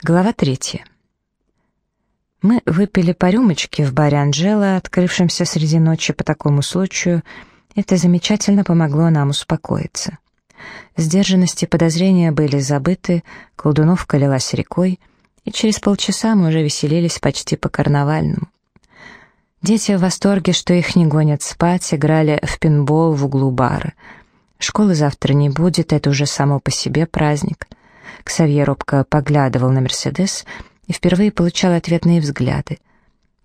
Глава третья. Мы выпили по рюмочке в баре Анжела, открывшемся среди ночи по такому случаю. Это замечательно помогло нам успокоиться. Сдержанности подозрения были забыты, колдуновка лилась рекой, и через полчаса мы уже веселились почти по-карнавальному. Дети в восторге, что их не гонят спать, играли в пинбол в углу бара. Школы завтра не будет, это уже само по себе праздник — Ксавье робко поглядывал на Мерседес и впервые получал ответные взгляды.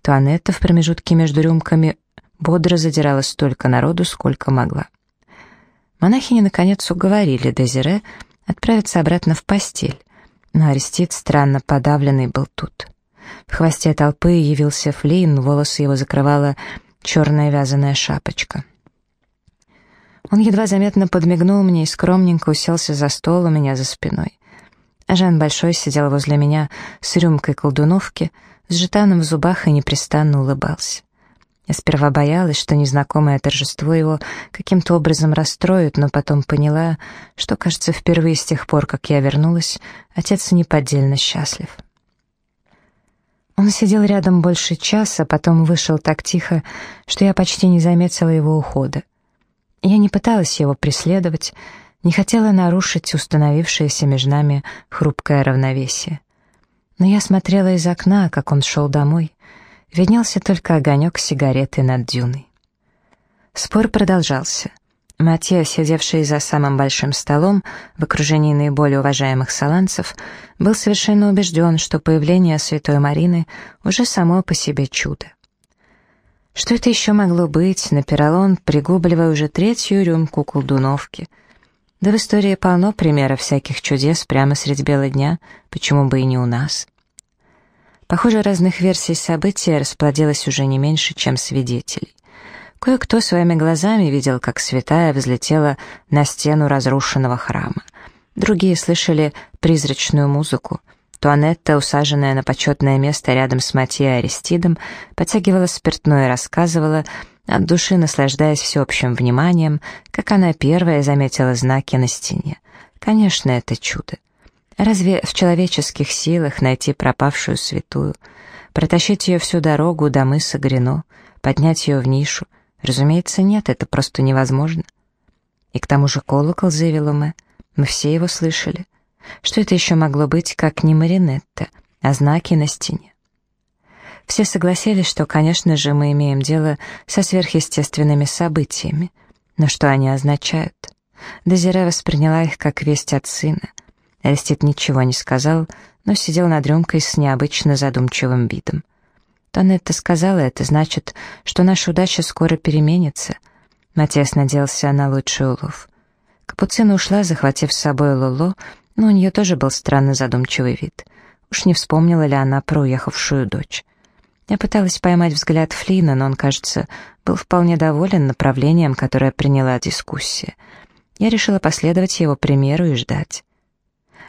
Туанетта в промежутке между рюмками бодро задирала столько народу, сколько могла. Монахини, наконец, уговорили Дезире отправиться обратно в постель, но Арестит, странно подавленный, был тут. В хвосте толпы явился Флин, волосы его закрывала черная вязаная шапочка. Он едва заметно подмигнул мне и скромненько уселся за стол у меня за спиной. Жан Большой сидел возле меня с рюмкой колдуновки, с жетаном в зубах и непрестанно улыбался. Я сперва боялась, что незнакомое торжество его каким-то образом расстроит, но потом поняла, что, кажется, впервые с тех пор, как я вернулась, отец неподдельно счастлив. Он сидел рядом больше часа, потом вышел так тихо, что я почти не заметила его ухода. Я не пыталась его преследовать, не хотела нарушить установившееся между нами хрупкое равновесие. Но я смотрела из окна, как он шел домой. Виднелся только огонек сигареты над дюной. Спор продолжался. Матья, сидевший за самым большим столом в окружении наиболее уважаемых саланцев, был совершенно убежден, что появление святой Марины уже само по себе чудо. Что это еще могло быть, напирал он, пригубливая уже третью рюмку колдуновки — да в истории полно примеров всяких чудес прямо средь бела дня, почему бы и не у нас. Похоже, разных версий события расплодилось уже не меньше, чем свидетелей. Кое-кто своими глазами видел, как святая взлетела на стену разрушенного храма. Другие слышали призрачную музыку. Туанетта, усаженная на почетное место рядом с Матье Аристидом, подтягивала спиртное и рассказывала, от души наслаждаясь всеобщим вниманием, как она первая заметила знаки на стене. Конечно, это чудо. Разве в человеческих силах найти пропавшую святую, протащить ее всю дорогу до мыса Грино, поднять ее в нишу? Разумеется, нет, это просто невозможно. И к тому же колокол, заявила мы, мы все его слышали. Что это еще могло быть, как не маринетта, а знаки на стене? Все согласились, что, конечно же, мы имеем дело со сверхъестественными событиями. Но что они означают? Дезире восприняла их как весть от сына. Арестит ничего не сказал, но сидел над рюмкой с необычно задумчивым видом. Тонетта сказала, это значит, что наша удача скоро переменится. Матиас надеялся на лучший улов. Капуцина ушла, захватив с собой Лоло, но у нее тоже был странно задумчивый вид. Уж не вспомнила ли она про уехавшую дочь. Я пыталась поймать взгляд Флина, но он, кажется, был вполне доволен направлением, которое приняла дискуссия. Я решила последовать его примеру и ждать.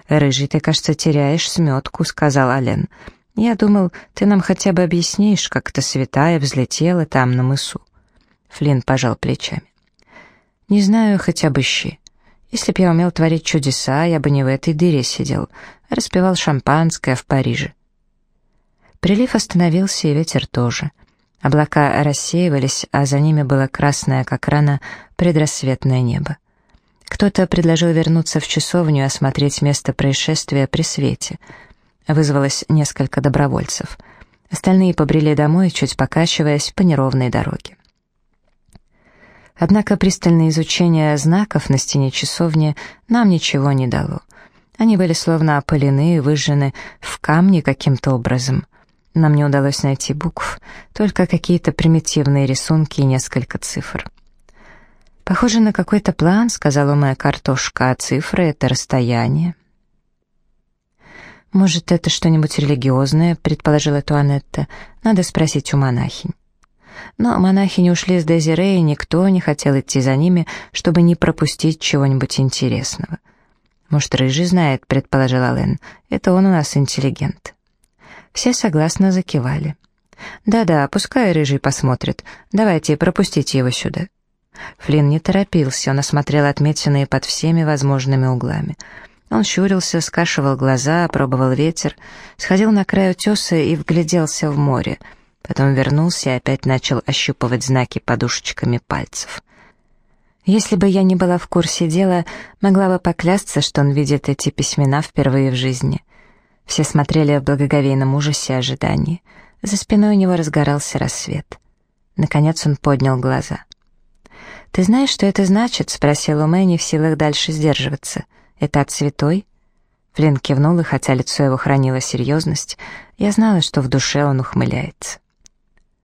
«Рыжий, ты, кажется, теряешь сметку», — сказал Ален. «Я думал, ты нам хотя бы объяснишь, как эта святая взлетела там, на мысу». Флинн пожал плечами. «Не знаю, хотя бы щи. Если б я умел творить чудеса, я бы не в этой дыре сидел, а распивал шампанское в Париже». Прилив остановился, и ветер тоже. Облака рассеивались, а за ними было красное, как рана, предрассветное небо. Кто-то предложил вернуться в часовню и осмотреть место происшествия при свете. Вызвалось несколько добровольцев. Остальные побрели домой, чуть покачиваясь по неровной дороге. Однако пристальное изучение знаков на стене часовни нам ничего не дало. Они были словно опылены и выжжены в камне каким-то образом. Нам не удалось найти букв, только какие-то примитивные рисунки и несколько цифр. «Похоже на какой-то план», — сказала моя картошка, «а цифры — это расстояние». «Может, это что-нибудь религиозное?» — предположила Туанетта. «Надо спросить у монахинь». Но монахини ушли с Дезире, и никто не хотел идти за ними, чтобы не пропустить чего-нибудь интересного. «Может, Рыжий знает», — предположил Ален. «Это он у нас интеллигент». Все согласно закивали. «Да-да, пускай Рыжий посмотрит. Давайте, пропустите его сюда». Флинн не торопился, он осмотрел отметины под всеми возможными углами. Он щурился, скашивал глаза, пробовал ветер, сходил на край утеса и вгляделся в море. Потом вернулся и опять начал ощупывать знаки подушечками пальцев. Если бы я не была в курсе дела, могла бы поклясться, что он видит эти письмена впервые в жизни. Все смотрели в благоговейном ужасе и ожидании. За спиной у него разгорался рассвет. Наконец он поднял глаза. «Ты знаешь, что это значит?» — спросил у Мэнни в силах дальше сдерживаться. «Это от святой?» Флинн кивнул, и хотя лицо его хранило серьезность, я знала, что в душе он ухмыляется.